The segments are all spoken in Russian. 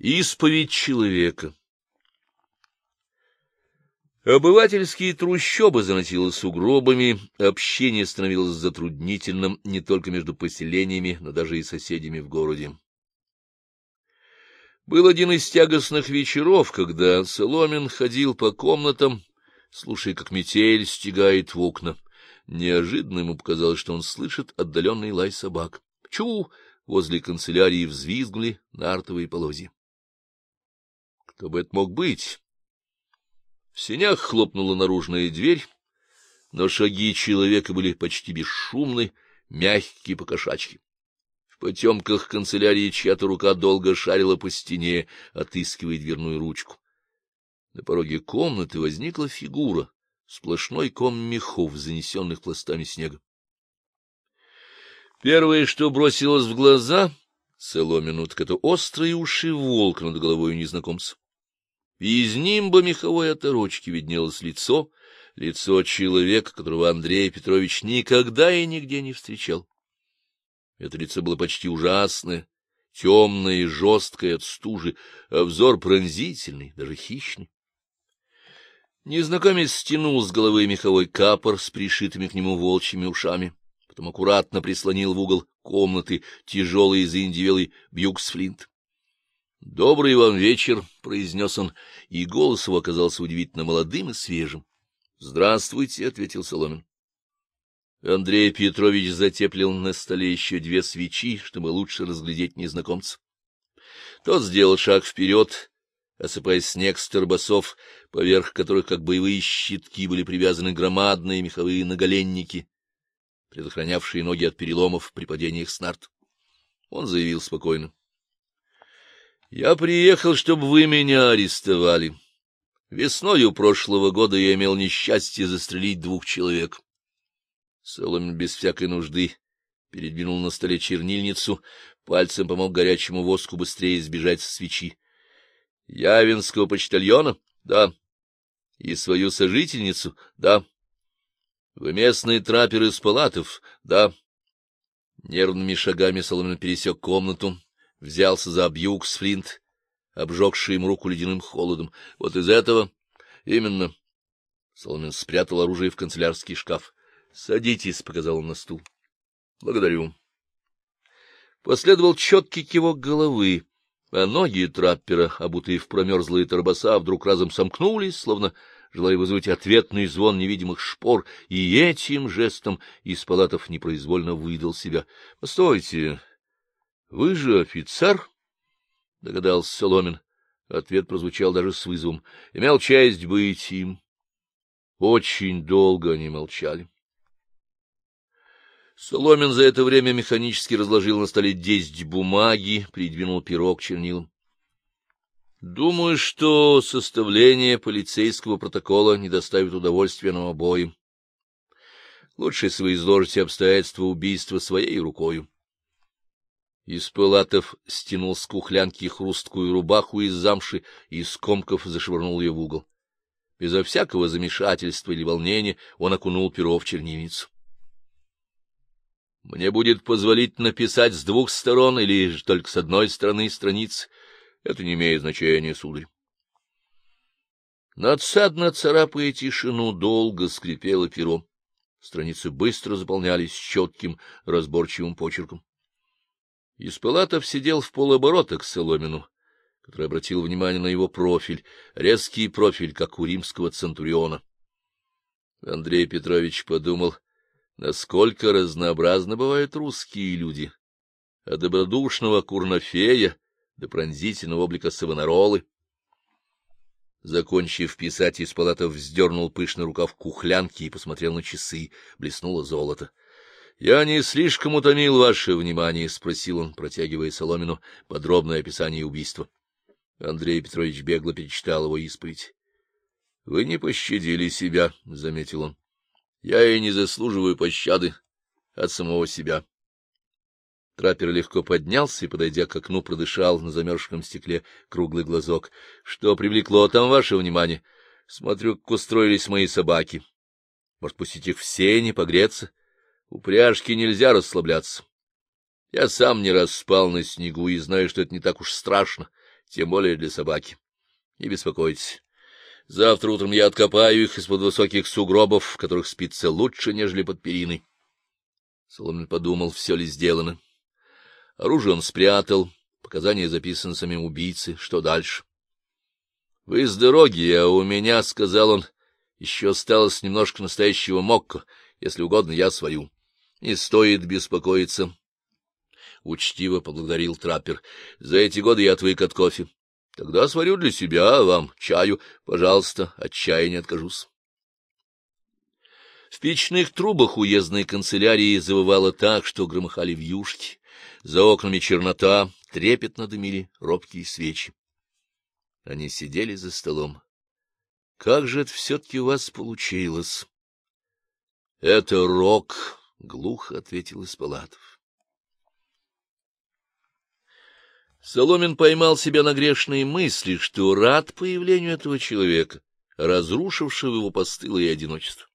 Исповедь человека Обывательские трущобы заносило сугробами, общение становилось затруднительным не только между поселениями, но даже и соседями в городе. Был один из тягостных вечеров, когда Соломин ходил по комнатам, слушая, как метель стегает в окна. Неожиданно ему показалось, что он слышит отдаленный лай собак. Чу! Возле канцелярии взвизгнули нартовые полозья. Кто бы это мог быть? В сенях хлопнула наружная дверь, но шаги человека были почти бесшумны, мягкие покошачьи. В потемках канцелярии чья-то рука долго шарила по стене, отыскивая дверную ручку. На пороге комнаты возникла фигура, сплошной ком мехов, занесенных пластами снега. Первое, что бросилось в глаза Соломину, так это острые уши волк над головой незнакомца. Из нимба меховой оторочки виднелось лицо, лицо человека, которого Андрей Петрович никогда и нигде не встречал. Это лицо было почти ужасное, темное и жесткое от стужи, а взор пронзительный, даже хищный. Незнакомец стянул с головы меховой капор с пришитыми к нему волчьими ушами, потом аккуратно прислонил в угол комнаты тяжелый заиндивелый бьюксфлинт. — Добрый вам вечер, — произнес он, и голос его оказался удивительно молодым и свежим. — Здравствуйте, — ответил Соломин. Андрей Петрович затеплил на столе еще две свечи, чтобы лучше разглядеть незнакомца. Тот сделал шаг вперед, осыпая снег с торбосов, поверх которых, как боевые щитки, были привязаны громадные меховые наголенники, предохранявшие ноги от переломов при падениях с нарт. Он заявил спокойно. Я приехал, чтобы вы меня арестовали. Весною прошлого года я имел несчастье застрелить двух человек. Соломин без всякой нужды передвинул на столе чернильницу, пальцем помог горячему воску быстрее избежать свечи. — Явинского почтальона? — Да. — И свою сожительницу? — Да. — Вы местные трапперы из палатов? — Да. Нервными шагами Соломин пересек комнату, взялся за бьюксфлинт, обжегший ему руку ледяным холодом. Вот из этого именно. Соломин спрятал оружие в канцелярский шкаф. — Садитесь, — показал он на стул. — Благодарю. Последовал четкий кивок головы, а ноги траппера, обутые в промерзлые торбоса, вдруг разом сомкнулись, словно желая вызвать ответный звон невидимых шпор, и этим жестом из палатов непроизвольно выдал себя. — Постойте, — Вы же офицер? — догадался Соломин. Ответ прозвучал даже с вызовом. — Имел честь быть им. Очень долго они молчали. Соломин за это время механически разложил на столе десять бумаги, придвинул пирог чернилам. — Думаю, что составление полицейского протокола не доставит удовольствия нам обоим. Лучше, если вы изложите обстоятельства убийства своей рукою. Из пылатов стянул с кухлянки хрусткую рубаху из замши и из комков зашвырнул ее в угол. Безо всякого замешательства или волнения он окунул перо в чернильницу. — Мне будет позволить написать с двух сторон или только с одной стороны страниц. Это не имеет значения, сударь. Надсадно царапая тишину, долго скрипело перо. Страницы быстро заполнялись четким, разборчивым почерком. Испылатов сидел в полоборота к Соломину, который обратил внимание на его профиль, резкий профиль, как у римского центуриона. Андрей Петрович подумал, насколько разнообразно бывают русские люди, от добродушного курнофея до пронзительного облика Савонаролы. Закончив писать, Испалатов вздернул пышный рукав кухлянки и посмотрел на часы, блеснуло золото. — Я не слишком утомил ваше внимание? — спросил он, протягивая Соломину подробное описание убийства. Андрей Петрович бегло перечитал его исповедь. — Вы не пощадили себя, — заметил он. — Я и не заслуживаю пощады от самого себя. Траппер легко поднялся и, подойдя к окну, продышал на замерзшем стекле круглый глазок. — Что привлекло там ваше внимание? Смотрю, как устроились мои собаки. Может, пустить их в сени, погреться? Упряжке нельзя расслабляться. Я сам не раз спал на снегу и знаю, что это не так уж страшно. тем более для собаки. Не беспокойтесь. Завтра утром я откопаю их из-под высоких сугробов, в которых спится лучше, нежели под периной. Соломин подумал, все ли сделано. Оружие он спрятал, показания записаны самим убийцы. Что дальше? — Вы с дороги, а у меня, — сказал он, — еще осталось немножко настоящего мокко. Если угодно, я сварю. Не стоит беспокоиться. Учтиво поблагодарил траппер. За эти годы я отвык от кофе. Тогда сварю для себя, а вам чаю. Пожалуйста, от чая не откажусь. В печных трубах уездной канцелярии завывало так, что громыхали вьюшки. За окнами чернота, трепетно дымили робкие свечи. Они сидели за столом. — Как же это все-таки у вас получилось? — Это рок, — глухо ответил Испалатов. Соломин поймал себя на грешные мысли, что рад появлению этого человека, разрушившего его постылое одиночество.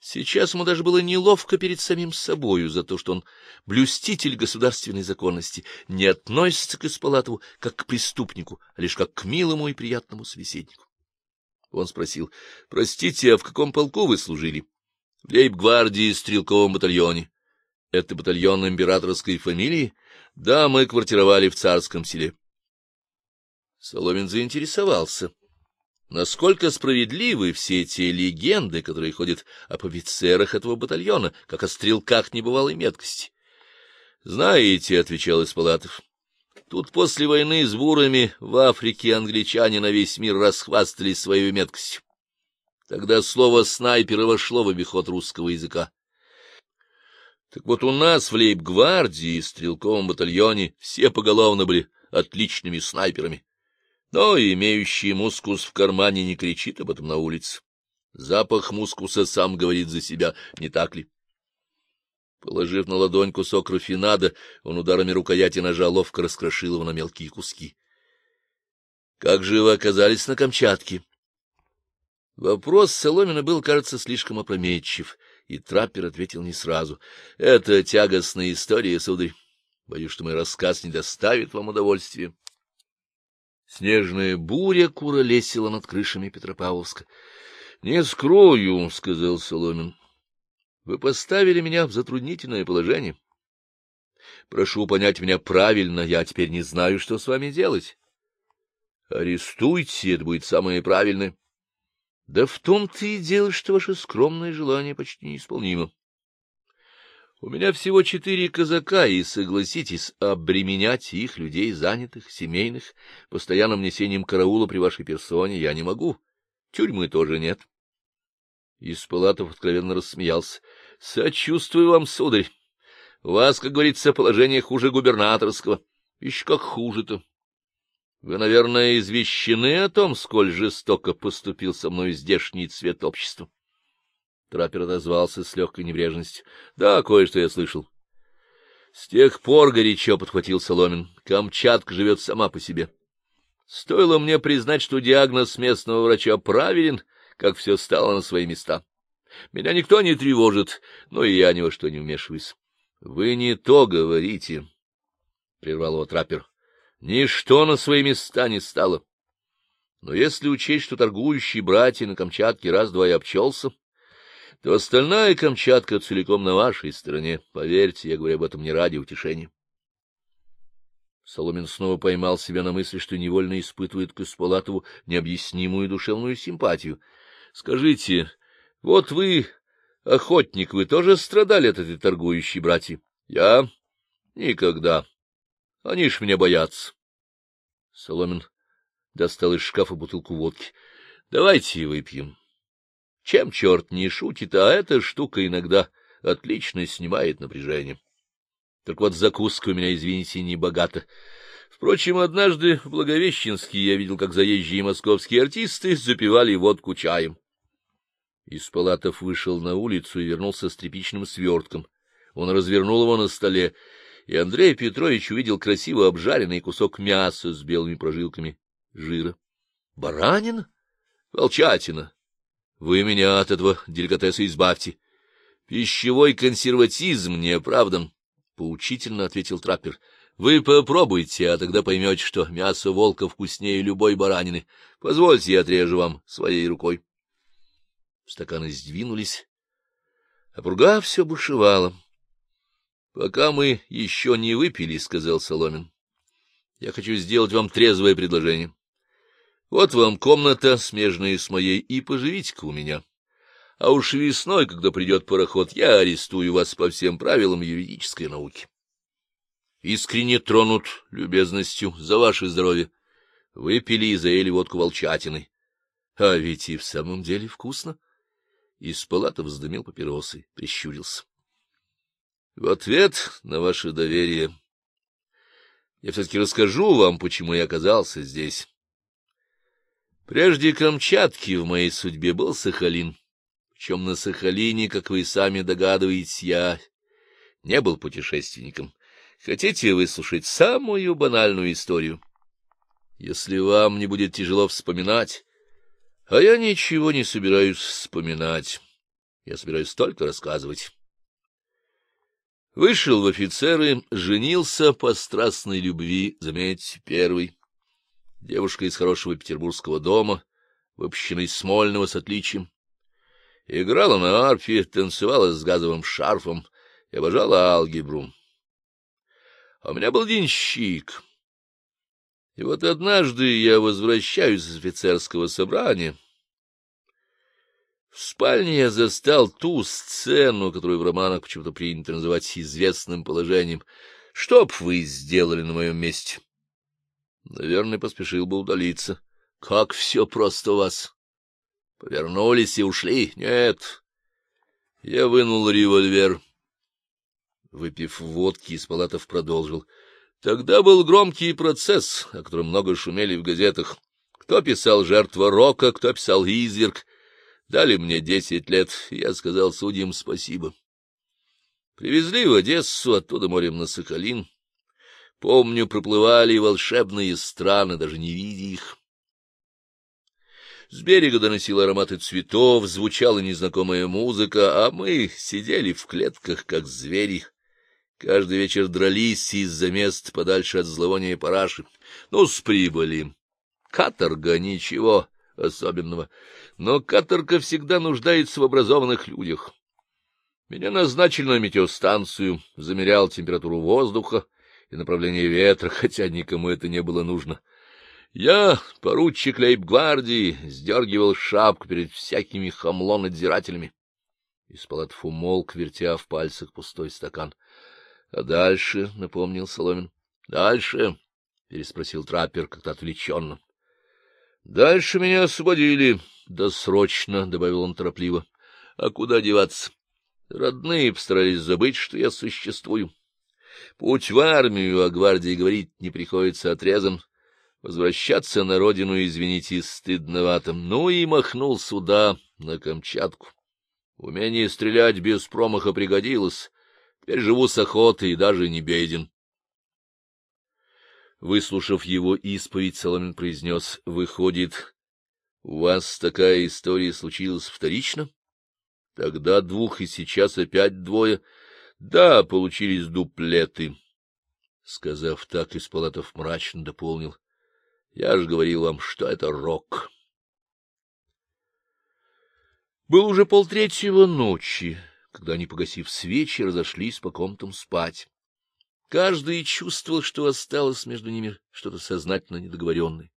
Сейчас ему даже было неловко перед самим собою за то, что он, блюститель государственной законности, не относится к Испалатову как к преступнику, а лишь как к милому и приятному собеседнику. Он спросил, — Простите, а в каком полку вы служили? — В лейб-гвардии стрелковом батальоне. — Это батальон императорской фамилии? — да, мы квартировали в царском селе. Соломин заинтересовался. Насколько справедливы все те легенды, которые ходят об офицерах этого батальона, как о стрелках небывалой меткости? — Знаете, — отвечал Испалатов, — тут после войны с бурами в Африке англичане на весь мир расхвастались своей меткостью. Тогда слово «снайпер» вошло в обиход русского языка. Так вот у нас в лейб-гвардии, стрелковом батальоне, все поголовно были отличными снайперами. Но имеющий мускус в кармане не кричит об этом на улице. Запах мускуса сам говорит за себя, не так ли? Положив на ладонь кусок рафинада, он ударами рукояти ножа ловко раскрошил его на мелкие куски. — Как же вы оказались на Камчатке? Вопрос Соломина был, кажется, слишком опрометчив — и траппер ответил не сразу. — Это тягостная история, сударь. Боюсь, что мой рассказ не доставит вам удовольствия. Снежная буря куролесила над крышами Петропавловска. — Не скрою, — сказал Соломин. — Вы поставили меня в затруднительное положение. Прошу понять меня правильно, я теперь не знаю, что с вами делать. Арестуйте, это будет самое правильное. Да в том-то и дело, что ваше скромное желание почти неисполнимо. У меня всего четыре казака, и, согласитесь, обременять их, людей занятых, семейных, постоянным несением караула при вашей персоне я не могу. Тюрьмы тоже нет. Испалатов откровенно рассмеялся. — Сочувствую вам, сударь. У вас, как говорится, положение хуже губернаторского. Еще как хуже-то. Вы, наверное, извещены о том, сколь жестоко поступил со мной здешний цвет общества. Траппер отозвался с легкой небрежностью. — Да, кое-что я слышал. С тех пор горячо подхватил Соломин. Камчатка живет сама по себе. Стоило мне признать, что диагноз местного врача правилен, как все стало на свои места. Меня никто не тревожит, но и я ни во что не вмешиваюсь. — Вы не то говорите, — прервал его траппер. Ничто на свои места не стало. Но если учесть, что торгующий братья на Камчатке раз-два и обчелся, то остальная Камчатка целиком на вашей стороне. Поверьте, я говорю об этом не ради утешения. Соломин снова поймал себя на мысли, что невольно испытывает к Испалатову необъяснимую душевную симпатию. — Скажите, вот вы, охотник, вы тоже страдали от этой торгующей братьи? — Я? — Никогда. Они ж меня боятся. Соломин достал из шкафа бутылку водки. — Давайте выпьем. Чем черт не шутит, а эта штука иногда отлично снимает напряжение. Так вот, закуска у меня, извините, не богата. Впрочем, однажды в Благовещенске я видел, как заезжие московские артисты запивали водку чаем. Из палатов вышел на улицу и вернулся с тряпичным свертком. Он развернул его на столе и Андрей Петрович увидел красиво обжаренный кусок мяса с белыми прожилками жира. — Баранин? Волчатина. Вы меня от этого деликатеса избавьте. Пищевой консерватизм не оправдан, — поучительно ответил траппер. Вы попробуйте, а тогда поймете, что мясо волка вкуснее любой баранины. Позвольте, я отрежу вам своей рукой. Стаканы сдвинулись, а пурга все бушевала. — Пока мы еще не выпили, — сказал Соломин, — я хочу сделать вам трезвое предложение. Вот вам комната, смежная с моей, и поживите-ка у меня. А уж весной, когда придет пароход, я арестую вас по всем правилам юридической науки. Искренне тронут любезностью за ваше здоровье. Выпили и заели водку волчатиной. А ведь и в самом деле вкусно. Из палаты вздымил папиросы, прищурился. — В ответ на ваше доверие я все-таки расскажу вам, почему я оказался здесь. Прежде Камчатки в моей судьбе был Сахалин. Причем на Сахалине, как вы сами догадываетесь, я не был путешественником. Хотите выслушать самую банальную историю? Если вам не будет тяжело вспоминать, а я ничего не собираюсь вспоминать. Я собираюсь только рассказывать. Вышел в офицеры, женился по страстной любви, заметьте, первый. Девушка из хорошего петербургского дома, выпущенная из Смольного с отличием. Играла на арфе, танцевала с газовым шарфом и обожала алгебру. А у меня был денщик. И вот однажды я возвращаюсь из офицерского собрания. В спальне я застал ту сцену, которую в романах почему-то принято называть известным положением. Что б вы сделали на моем месте? Наверное, поспешил бы удалиться. Как все просто у вас. Повернулись и ушли? Нет. Я вынул револьвер. Выпив водки, Испалатов продолжил. Тогда был громкий процесс, о котором много шумели в газетах. Кто писал «Жертва Рока», кто писал «Изверг». Дали мне десять лет, я сказал судьям спасибо. Привезли в Одессу, оттуда морем на Сахалин. Помню, проплывали волшебные страны, даже не видя их. С берега доносил ароматы цветов, звучала незнакомая музыка, а мы сидели в клетках, как звери, Каждый вечер дрались из-за мест подальше от зловония параши. Ну, с прибыли. Каторга — ничего особенного. Но каторга всегда нуждается в образованных людях. Меня назначили на метеостанцию, замерял температуру воздуха и направление ветра, хотя никому это не было нужно. Я, поручик лейб-гвардии, сдергивал шапку перед всякими хамло-надзирателями. Из палатов умолк, вертя в пальцах пустой стакан. — А дальше, — напомнил Соломин. — Дальше, — переспросил траппер как-то отвлеченно. — Дальше меня освободили. Досрочно, — добавил он торопливо. — А куда деваться? Родные постарались забыть, что я существую. Путь в армию, о гвардии говорить не приходится отрезан. Возвращаться на родину, извините, стыдновато. Ну и махнул сюда, на Камчатку. Умение стрелять без промаха пригодилось. Теперь живу с охотой и даже не беден. Выслушав его исповедь, Соломин произнес, — Выходит, у вас такая история случилась вторично? Тогда двух, и сейчас опять двое. Да, получились дуплеты. Сказав так, Испалатов мрачно дополнил. — Я же говорил вам, что это рок. Был уже полтретьего ночи когда они, погасив свечи, разошлись по комнатам спать. Каждый чувствовал, что осталось между ними что-то сознательно недоговоренное.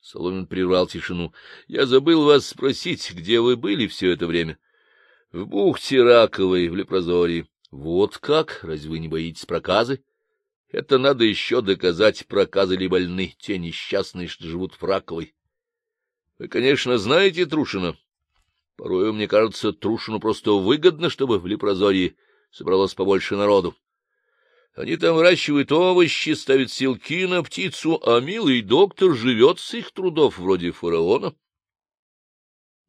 Соломин прервал тишину. — Я забыл вас спросить, где вы были все это время? — В бухте Раковой, в Лепрозории. — Вот как? Разве вы не боитесь проказы? — Это надо еще доказать, проказы ли больны, те несчастные, что живут в Раковой. — Вы, конечно, знаете Трушина? Порою, мне кажется, Трушину просто выгодно, чтобы в Лепрозории собралось побольше народу. Они там выращивают овощи, ставят селки на птицу, а милый доктор живет с их трудов, вроде фараона.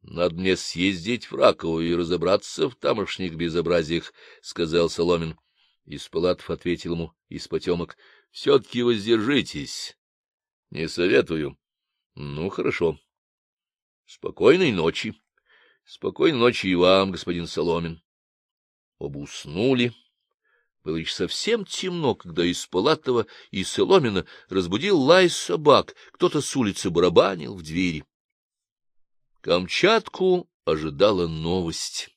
Надо мне съездить в Ракову и разобраться в тамошних безобразиях, — сказал Соломин. Из палатов ответил ему из потемок. — Все-таки воздержитесь. — Не советую. — Ну, хорошо. — Спокойной ночи. Спокойной ночи и вам, господин Соломин. Оба уснули. Было еще совсем темно, когда из Палатова и Соломина разбудил лай собак, кто-то с улицы барабанил в двери. Камчатку ожидала новость.